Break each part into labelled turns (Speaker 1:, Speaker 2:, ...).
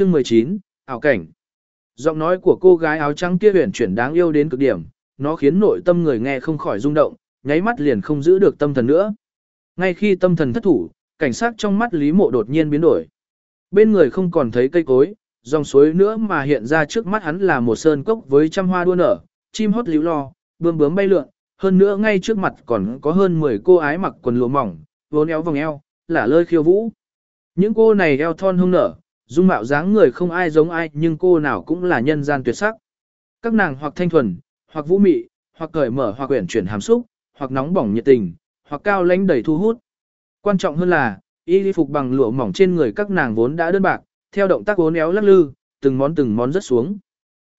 Speaker 1: Chương 19, ảo cảnh. Giọng nói của cô gái áo trắng kia huyền chuyển đáng yêu đến cực điểm, nó khiến nội tâm người nghe không khỏi rung động, nháy mắt liền không giữ được tâm thần nữa. Ngay khi tâm thần thất thủ, cảnh sát trong mắt Lý Mộ đột nhiên biến đổi. Bên người không còn thấy cây cối, dòng suối nữa mà hiện ra trước mắt hắn là một sơn cốc với trăm hoa đua nở, chim hót líu lo, bướm bướm bay lượn, hơn nữa ngay trước mặt còn có hơn 10 cô ái mặc quần lụa mỏng, vốn éo vòng eo, lả lơi khiêu vũ. Những cô này eo thon hung nở, dung mạo dáng người không ai giống ai nhưng cô nào cũng là nhân gian tuyệt sắc. Các nàng hoặc thanh thuần, hoặc vũ mị, hoặc cởi mở hoặc quyển chuyển hàm xúc, hoặc nóng bỏng nhiệt tình, hoặc cao lãnh đầy thu hút. Quan trọng hơn là, y phục bằng lụa mỏng trên người các nàng vốn đã đơn bạc, theo động tác uốn éo lắc lư, từng món từng món rất xuống.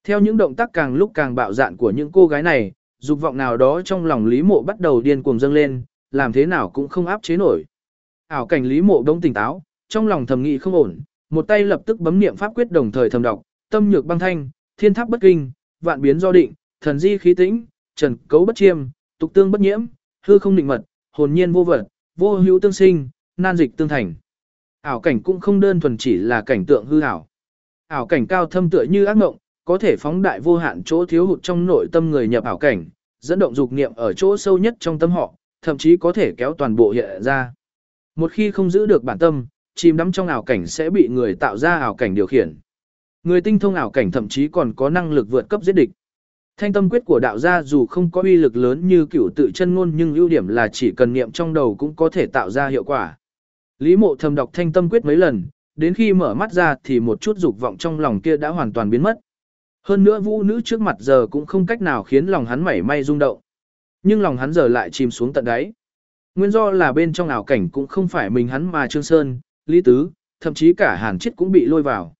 Speaker 1: Theo những động tác càng lúc càng bạo dạn của những cô gái này, dục vọng nào đó trong lòng Lý Mộ bắt đầu điên cuồng dâng lên, làm thế nào cũng không áp chế nổi. Ảo cảnh Lý Mộ đông tỉnh táo, trong lòng thầm nghĩ không ổn, một tay lập tức bấm niệm pháp quyết đồng thời thầm đọc, tâm nhược băng thanh, thiên tháp bất kinh, vạn biến do định, thần di khí tĩnh, trần cấu bất chiêm, tục tương bất nhiễm, hư không định mật, hồn nhiên vô vật, vô hữu tương sinh, nan dịch tương thành. Ảo cảnh cũng không đơn thuần chỉ là cảnh tượng hư ảo. Ảo cảnh cao thâm tựa như ác ngộng có thể phóng đại vô hạn chỗ thiếu hụt trong nội tâm người nhập ảo cảnh, dẫn động dục niệm ở chỗ sâu nhất trong tâm họ, thậm chí có thể kéo toàn bộ hiện ra. Một khi không giữ được bản tâm, chìm đắm trong ảo cảnh sẽ bị người tạo ra ảo cảnh điều khiển. Người tinh thông ảo cảnh thậm chí còn có năng lực vượt cấp giết địch. Thanh tâm quyết của đạo gia dù không có uy lực lớn như cửu tự chân ngôn nhưng ưu điểm là chỉ cần niệm trong đầu cũng có thể tạo ra hiệu quả. Lý mộ thầm đọc thanh tâm quyết mấy lần, đến khi mở mắt ra thì một chút dục vọng trong lòng kia đã hoàn toàn biến mất. Hơn nữa vũ nữ trước mặt giờ cũng không cách nào khiến lòng hắn mảy may rung động. Nhưng lòng hắn giờ lại chìm xuống tận đáy. Nguyên do là bên trong ảo cảnh cũng không phải mình hắn mà Trương Sơn, Lý Tứ, thậm chí cả Hàn Chiết cũng bị lôi vào.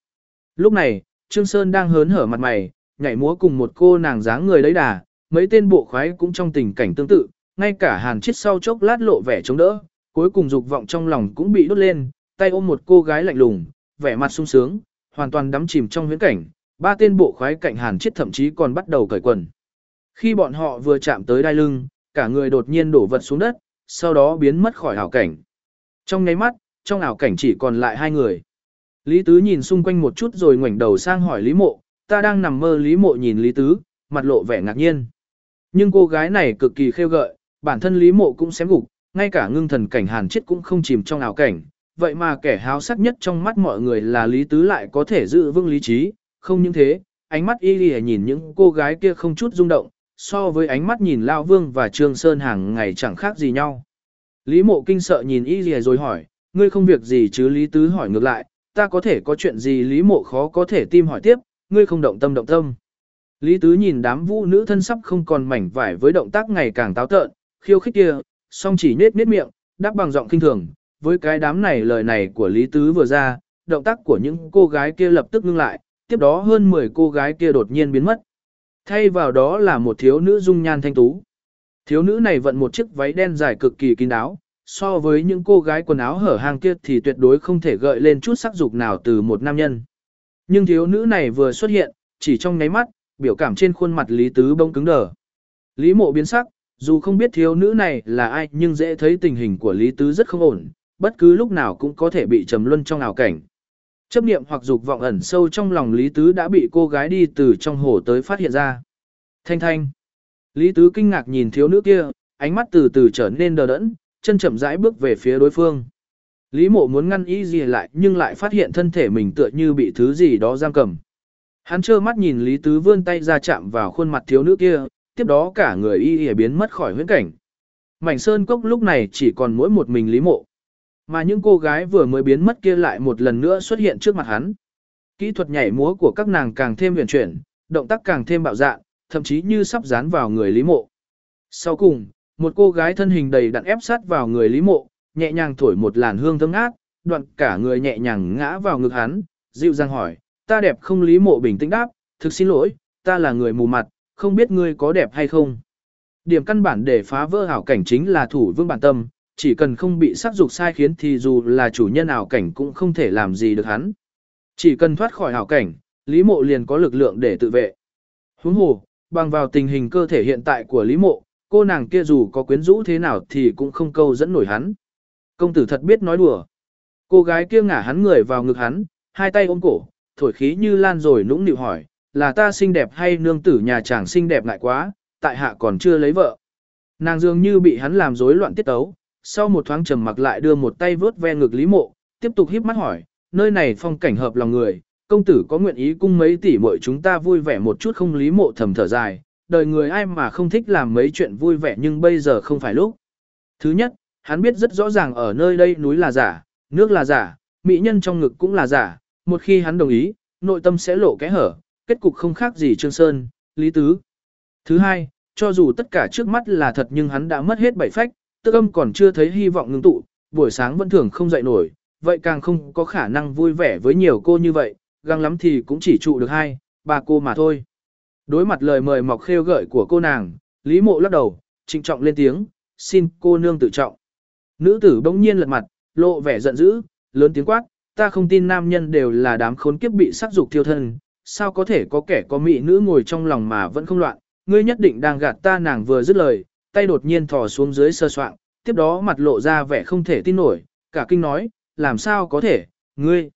Speaker 1: Lúc này, Trương Sơn đang hớn hở mặt mày, nhảy múa cùng một cô nàng dáng người đấy đà, mấy tên bộ khoái cũng trong tình cảnh tương tự, ngay cả Hàn Chiết sau chốc lát lộ vẻ chống đỡ, cuối cùng dục vọng trong lòng cũng bị đốt lên, tay ôm một cô gái lạnh lùng, vẻ mặt sung sướng, hoàn toàn đắm chìm trong huyễn cảnh, ba tên bộ khoái cạnh Hàn Chiết thậm chí còn bắt đầu cởi quần. Khi bọn họ vừa chạm tới đai lưng, cả người đột nhiên đổ vật xuống đất, sau đó biến mất khỏi hảo cảnh. Trong nháy mắt, trong ảo cảnh chỉ còn lại hai người. Lý Tứ nhìn xung quanh một chút rồi ngoảnh đầu sang hỏi Lý Mộ, ta đang nằm mơ Lý Mộ nhìn Lý Tứ, mặt lộ vẻ ngạc nhiên. Nhưng cô gái này cực kỳ khêu gợi, bản thân Lý Mộ cũng xém gục, ngay cả ngưng thần cảnh hàn chết cũng không chìm trong ảo cảnh. Vậy mà kẻ háo sắc nhất trong mắt mọi người là Lý Tứ lại có thể giữ vững lý trí, không những thế, ánh mắt y lì nhìn những cô gái kia không chút rung động, so với ánh mắt nhìn Lao Vương và Trương Sơn hàng ngày chẳng khác gì nhau. Lý mộ kinh sợ nhìn y lì rồi hỏi, ngươi không việc gì chứ Lý Tứ hỏi ngược lại, ta có thể có chuyện gì Lý mộ khó có thể tim hỏi tiếp, ngươi không động tâm động tâm. Lý Tứ nhìn đám vũ nữ thân sắp không còn mảnh vải với động tác ngày càng táo tợn, khiêu khích kia, song chỉ nết nết miệng, đáp bằng giọng kinh thường, với cái đám này lời này của Lý Tứ vừa ra, động tác của những cô gái kia lập tức ngưng lại, tiếp đó hơn 10 cô gái kia đột nhiên biến mất. Thay vào đó là một thiếu nữ dung nhan thanh tú. Thiếu nữ này vận một chiếc váy đen dài cực kỳ kín đáo, so với những cô gái quần áo hở hang kia thì tuyệt đối không thể gợi lên chút sắc dục nào từ một nam nhân. Nhưng thiếu nữ này vừa xuất hiện, chỉ trong nháy mắt, biểu cảm trên khuôn mặt Lý Tứ bông cứng đờ. Lý mộ biến sắc, dù không biết thiếu nữ này là ai nhưng dễ thấy tình hình của Lý Tứ rất không ổn, bất cứ lúc nào cũng có thể bị trầm luân trong ảo cảnh. Chấp niệm hoặc dục vọng ẩn sâu trong lòng Lý Tứ đã bị cô gái đi từ trong hồ tới phát hiện ra. Thanh thanh. Lý Tứ kinh ngạc nhìn thiếu nữ kia, ánh mắt từ từ trở nên đờ đẫn, chân chậm rãi bước về phía đối phương. Lý mộ muốn ngăn ý gì lại nhưng lại phát hiện thân thể mình tựa như bị thứ gì đó giam cầm. Hắn trơ mắt nhìn Lý Tứ vươn tay ra chạm vào khuôn mặt thiếu nữ kia, tiếp đó cả người y y biến mất khỏi huyễn cảnh. Mảnh sơn cốc lúc này chỉ còn mỗi một mình Lý mộ. Mà những cô gái vừa mới biến mất kia lại một lần nữa xuất hiện trước mặt hắn. Kỹ thuật nhảy múa của các nàng càng thêm huyền chuyển, động tác càng thêm bạo dạn, thậm chí như sắp dán vào người Lý Mộ. Sau cùng, một cô gái thân hình đầy đặn ép sát vào người Lý Mộ, nhẹ nhàng thổi một làn hương thơm ngát, đoạn cả người nhẹ nhàng ngã vào ngực hắn, dịu dàng hỏi, ta đẹp không Lý Mộ bình tĩnh đáp, thực xin lỗi, ta là người mù mặt, không biết ngươi có đẹp hay không. Điểm căn bản để phá vỡ hảo cảnh chính là thủ vương bản tâm, chỉ cần không bị sắc dục sai khiến thì dù là chủ nhân ảo cảnh cũng không thể làm gì được hắn. Chỉ cần thoát khỏi hảo cảnh, Lý Mộ liền có lực lượng để tự vệ. Huống hồ, bằng vào tình hình cơ thể hiện tại của Lý Mộ, cô nàng kia dù có quyến rũ thế nào thì cũng không câu dẫn nổi hắn. Công tử thật biết nói đùa. Cô gái kia ngả hắn người vào ngực hắn, hai tay ôm cổ, thổi khí như lan rồi nũng nịu hỏi, là ta xinh đẹp hay nương tử nhà chàng xinh đẹp ngại quá, tại hạ còn chưa lấy vợ. Nàng dường như bị hắn làm rối loạn tiết tấu, sau một thoáng trầm mặc lại đưa một tay vớt ve ngực Lý Mộ, tiếp tục híp mắt hỏi, nơi này phong cảnh hợp lòng người, công tử có nguyện ý cung mấy tỷ muội chúng ta vui vẻ một chút không Lý Mộ thầm thở dài, đời người ai mà không thích làm mấy chuyện vui vẻ nhưng bây giờ không phải lúc. Thứ nhất, hắn biết rất rõ ràng ở nơi đây núi là giả, nước là giả, mỹ nhân trong ngực cũng là giả, một khi hắn đồng ý, nội tâm sẽ lộ kẽ hở, kết cục không khác gì Trương Sơn, Lý Tứ. Thứ hai, cho dù tất cả trước mắt là thật nhưng hắn đã mất hết bảy phách, tức âm còn chưa thấy hy vọng ngưng tụ, buổi sáng vẫn thường không dậy nổi, vậy càng không có khả năng vui vẻ với nhiều cô như vậy, găng lắm thì cũng chỉ trụ được hai, ba cô mà thôi. Đối mặt lời mời mọc khêu gợi của cô nàng, Lý Mộ lắc đầu, trịnh trọng lên tiếng, xin cô nương tự trọng. Nữ tử bỗng nhiên lật mặt, lộ vẻ giận dữ, lớn tiếng quát, ta không tin nam nhân đều là đám khốn kiếp bị sắc dục thiêu thân, sao có thể có kẻ có mỹ nữ ngồi trong lòng mà vẫn không loạn, ngươi nhất định đang gạt ta nàng vừa dứt lời, tay đột nhiên thò xuống dưới sơ soạn, tiếp đó mặt lộ ra vẻ không thể tin nổi, cả kinh nói, làm sao có thể, ngươi,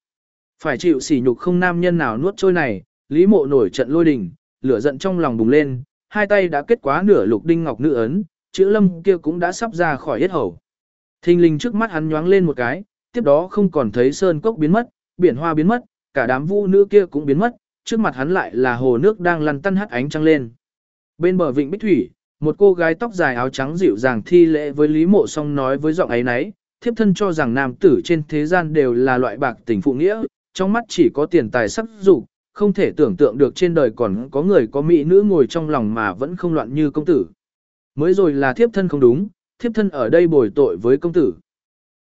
Speaker 1: phải chịu sỉ nhục không nam nhân nào nuốt trôi này, lý mộ nổi trận lôi đình, lửa giận trong lòng bùng lên, hai tay đã kết quá nửa lục đinh ngọc nữ ấn, chữ lâm kia cũng đã sắp ra khỏi hết hầu. Thình linh trước mắt hắn nhoáng lên một cái, tiếp đó không còn thấy sơn cốc biến mất, biển hoa biến mất, cả đám vũ nữ kia cũng biến mất, trước mặt hắn lại là hồ nước đang lăn tăn hắt ánh trăng lên. Bên bờ vịnh Bích Thủy, một cô gái tóc dài áo trắng dịu dàng thi lễ với Lý Mộ Song nói với giọng ấy nấy, thiếp thân cho rằng nam tử trên thế gian đều là loại bạc tình phụ nghĩa, trong mắt chỉ có tiền tài sắc dục, không thể tưởng tượng được trên đời còn có người có mỹ nữ ngồi trong lòng mà vẫn không loạn như công tử. Mới rồi là thiếp thân không đúng, thiếp thân ở đây bồi tội với công tử.